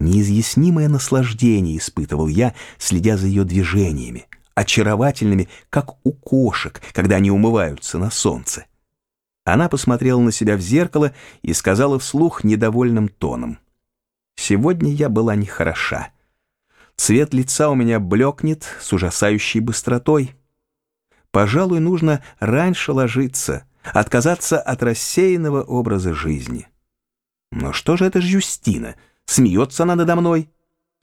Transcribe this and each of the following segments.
Неизъяснимое наслаждение испытывал я, следя за ее движениями, очаровательными, как у кошек, когда они умываются на солнце. Она посмотрела на себя в зеркало и сказала вслух недовольным тоном. «Сегодня я была нехороша. Цвет лица у меня блекнет с ужасающей быстротой. Пожалуй, нужно раньше ложиться, отказаться от рассеянного образа жизни». «Но что же это ж Юстина?» Смеется она надо мной.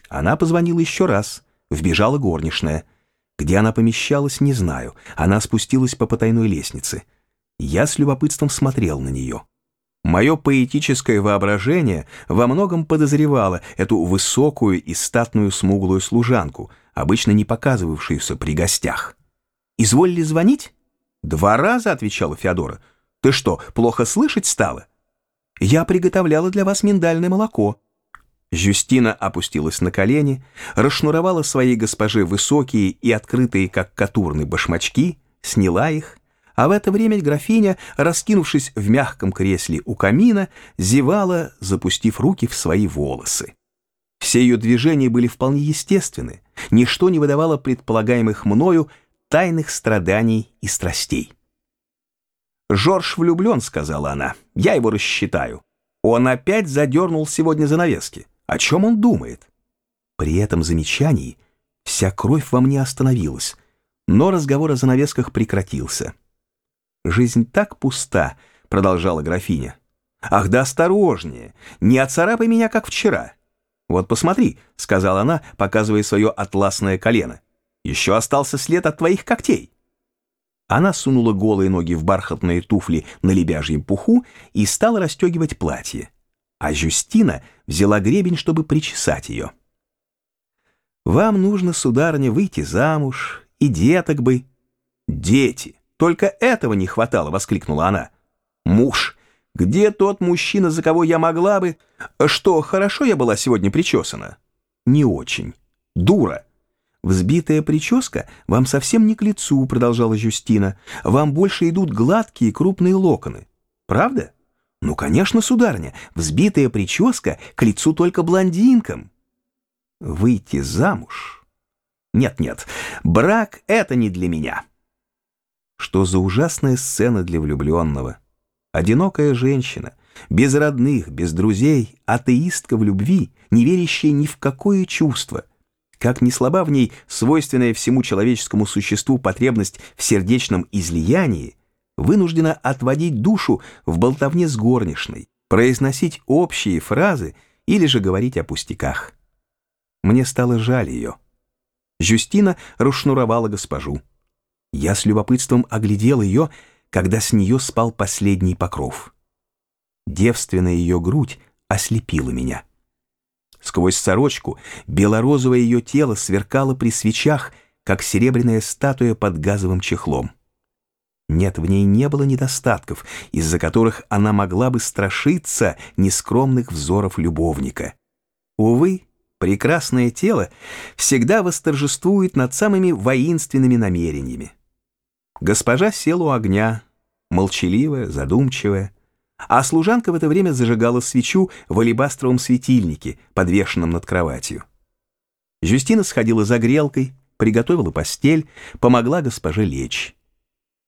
Она позвонила еще раз. Вбежала горничная. Где она помещалась, не знаю. Она спустилась по потайной лестнице. Я с любопытством смотрел на нее. Мое поэтическое воображение во многом подозревало эту высокую и статную смуглую служанку, обычно не показывавшуюся при гостях. «Изволили звонить?» «Два раза», — отвечала Феодора. «Ты что, плохо слышать стала?» «Я приготовляла для вас миндальное молоко. Жюстина опустилась на колени, расшнуровала своей госпоже высокие и открытые, как катурны, башмачки, сняла их, а в это время графиня, раскинувшись в мягком кресле у камина, зевала, запустив руки в свои волосы. Все ее движения были вполне естественны, ничто не выдавало предполагаемых мною тайных страданий и страстей. «Жорж влюблен», — сказала она, — «я его рассчитаю. Он опять задернул сегодня занавески. О чем он думает? При этом замечании вся кровь во мне остановилась, но разговор о занавесках прекратился. «Жизнь так пуста», — продолжала графиня. «Ах да осторожнее! Не оцарапай меня, как вчера!» «Вот посмотри», — сказала она, показывая свое атласное колено. «Еще остался след от твоих когтей». Она сунула голые ноги в бархатные туфли на лебяжьем пуху и стала расстегивать платье а Жюстина взяла гребень, чтобы причесать ее. «Вам нужно, сударыня, выйти замуж, и деток бы». «Дети! Только этого не хватало!» — воскликнула она. «Муж! Где тот мужчина, за кого я могла бы...» «Что, хорошо я была сегодня причесана?» «Не очень. Дура!» «Взбитая прическа вам совсем не к лицу», — продолжала Жюстина. «Вам больше идут гладкие крупные локоны. Правда?» «Ну, конечно, сударыня, взбитая прическа к лицу только блондинкам». «Выйти замуж?» «Нет-нет, брак — это не для меня». Что за ужасная сцена для влюбленного? Одинокая женщина, без родных, без друзей, атеистка в любви, не верящая ни в какое чувство. Как ни слаба в ней свойственная всему человеческому существу потребность в сердечном излиянии — вынуждена отводить душу в болтовне с горничной, произносить общие фразы или же говорить о пустяках. Мне стало жаль ее. Жюстина расшнуровала госпожу. Я с любопытством оглядел ее, когда с нее спал последний покров. Девственная ее грудь ослепила меня. Сквозь сорочку белорозовое ее тело сверкало при свечах, как серебряная статуя под газовым чехлом. Нет, в ней не было недостатков, из-за которых она могла бы страшиться нескромных взоров любовника. Увы, прекрасное тело всегда восторжествует над самыми воинственными намерениями. Госпожа села у огня, молчаливая, задумчивая, а служанка в это время зажигала свечу в алебастровом светильнике, подвешенном над кроватью. Жюстина сходила за грелкой, приготовила постель, помогла госпоже лечь.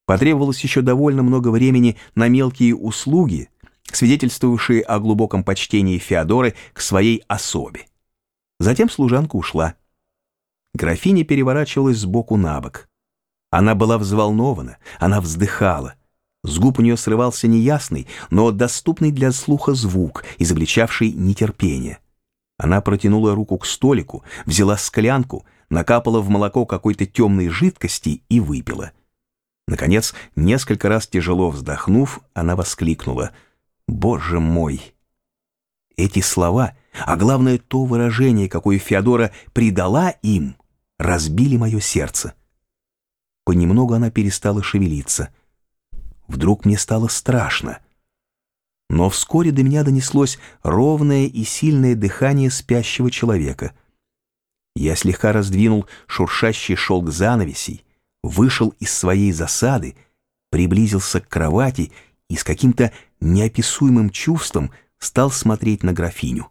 Потребовалось еще довольно много времени на мелкие услуги, свидетельствовавшие о глубоком почтении Феодоры к своей особе. Затем служанка ушла. Графиня переворачивалась сбоку на бок. Она была взволнована, она вздыхала. С губ у нее срывался неясный, но доступный для слуха звук, изобличавший нетерпение. Она протянула руку к столику, взяла склянку, накапала в молоко какой-то темной жидкости и выпила. Наконец, несколько раз тяжело вздохнув, она воскликнула «Боже мой!». Эти слова, а главное то выражение, какое Феодора придала им, разбили мое сердце. Понемногу она перестала шевелиться. Вдруг мне стало страшно. Но вскоре до меня донеслось ровное и сильное дыхание спящего человека. Я слегка раздвинул шуршащий шелк занавесей, вышел из своей засады, приблизился к кровати и с каким-то неописуемым чувством стал смотреть на графиню.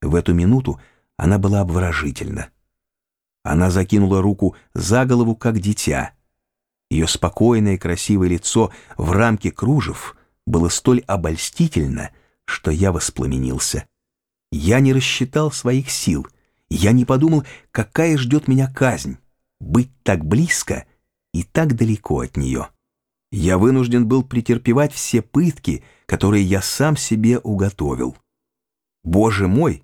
В эту минуту она была обворожительна. Она закинула руку за голову, как дитя. Ее спокойное красивое лицо в рамке кружев было столь обольстительно, что я воспламенился. Я не рассчитал своих сил. Я не подумал, какая ждет меня казнь. Быть так близко и так далеко от нее. Я вынужден был претерпевать все пытки, которые я сам себе уготовил. Боже мой,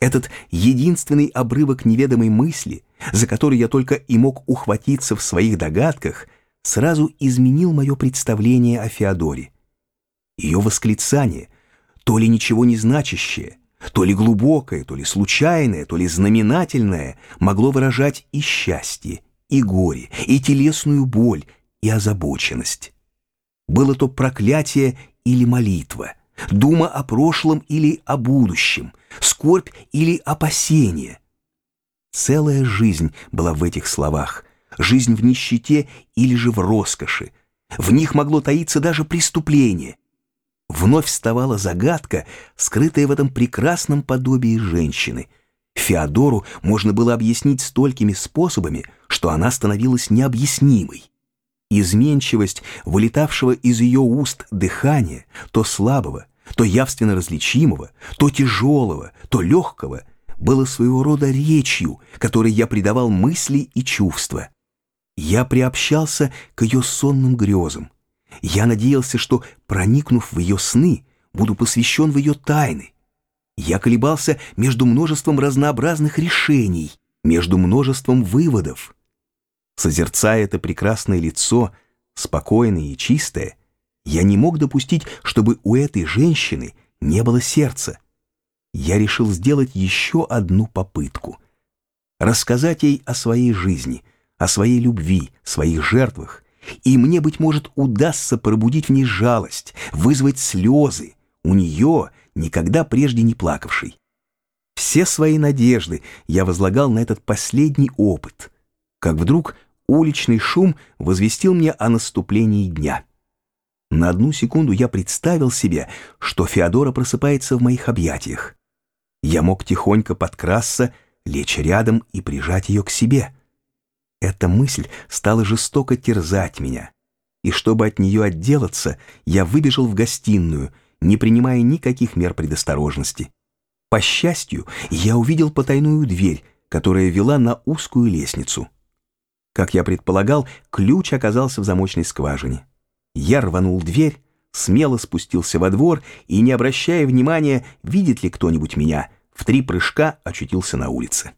этот единственный обрывок неведомой мысли, за который я только и мог ухватиться в своих догадках, сразу изменил мое представление о Феодоре. Ее восклицание, то ли ничего не значащее, то ли глубокое, то ли случайное, то ли знаменательное, могло выражать и счастье, и горе, и телесную боль, и озабоченность. Было то проклятие или молитва, дума о прошлом или о будущем, скорбь или опасение. Целая жизнь была в этих словах, жизнь в нищете или же в роскоши. В них могло таиться даже преступление. Вновь вставала загадка, скрытая в этом прекрасном подобии женщины. Феодору можно было объяснить столькими способами, что она становилась необъяснимой. Изменчивость вылетавшего из ее уст дыхания, то слабого, то явственно различимого, то тяжелого, то легкого, было своего рода речью, которой я придавал мысли и чувства. Я приобщался к ее сонным грезам. Я надеялся, что, проникнув в ее сны, буду посвящен в ее тайны. Я колебался между множеством разнообразных решений, между множеством выводов. Созерцая это прекрасное лицо, спокойное и чистое, я не мог допустить, чтобы у этой женщины не было сердца. Я решил сделать еще одну попытку. Рассказать ей о своей жизни, о своей любви, своих жертвах, и мне, быть может, удастся пробудить в ней жалость, вызвать слезы, у нее, никогда прежде не плакавшей. Все свои надежды я возлагал на этот последний опыт, как вдруг уличный шум возвестил мне о наступлении дня. На одну секунду я представил себе, что Феодора просыпается в моих объятиях. Я мог тихонько подкрасться, лечь рядом и прижать ее к себе. Эта мысль стала жестоко терзать меня. И чтобы от нее отделаться, я выбежал в гостиную, не принимая никаких мер предосторожности. По счастью, я увидел потайную дверь, которая вела на узкую лестницу. Как я предполагал, ключ оказался в замочной скважине. Я рванул дверь, смело спустился во двор и, не обращая внимания, видит ли кто-нибудь меня, в три прыжка очутился на улице.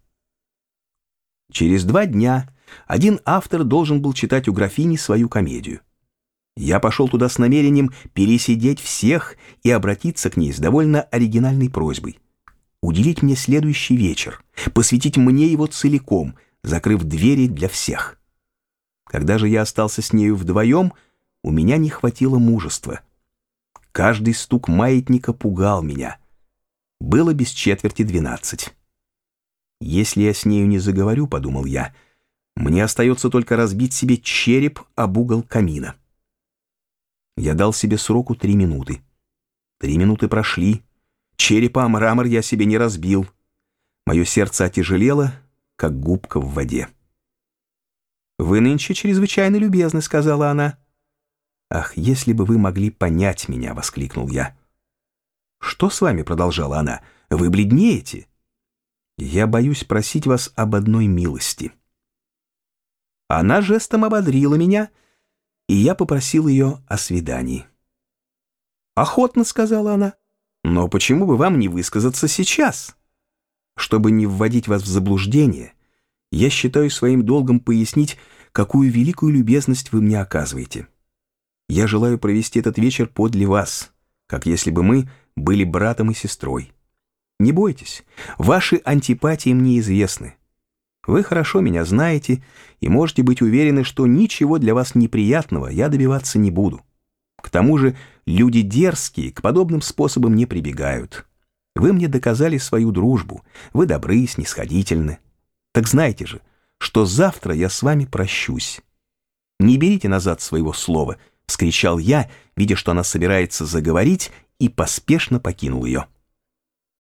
Через два дня один автор должен был читать у графини свою комедию. Я пошел туда с намерением пересидеть всех и обратиться к ней с довольно оригинальной просьбой. Уделить мне следующий вечер, посвятить мне его целиком — закрыв двери для всех. Когда же я остался с нею вдвоем, у меня не хватило мужества. Каждый стук маятника пугал меня. Было без четверти двенадцать. «Если я с нею не заговорю, — подумал я, — мне остается только разбить себе череп об угол камина». Я дал себе сроку три минуты. Три минуты прошли. Черепа мрамор я себе не разбил. Мое сердце отяжелело, как губка в воде. «Вы нынче чрезвычайно любезны», — сказала она. «Ах, если бы вы могли понять меня!» — воскликнул я. «Что с вами?» — продолжала она. «Вы бледнеете. Я боюсь просить вас об одной милости». Она жестом ободрила меня, и я попросил ее о свидании. «Охотно», — сказала она. «Но почему бы вам не высказаться сейчас?» Чтобы не вводить вас в заблуждение, я считаю своим долгом пояснить, какую великую любезность вы мне оказываете. Я желаю провести этот вечер подле вас, как если бы мы были братом и сестрой. Не бойтесь, ваши антипатии мне известны. Вы хорошо меня знаете и можете быть уверены, что ничего для вас неприятного я добиваться не буду. К тому же люди дерзкие к подобным способам не прибегают. Вы мне доказали свою дружбу, вы добры, снисходительны. Так знайте же, что завтра я с вами прощусь. Не берите назад своего слова, — вскричал я, видя, что она собирается заговорить, и поспешно покинул ее.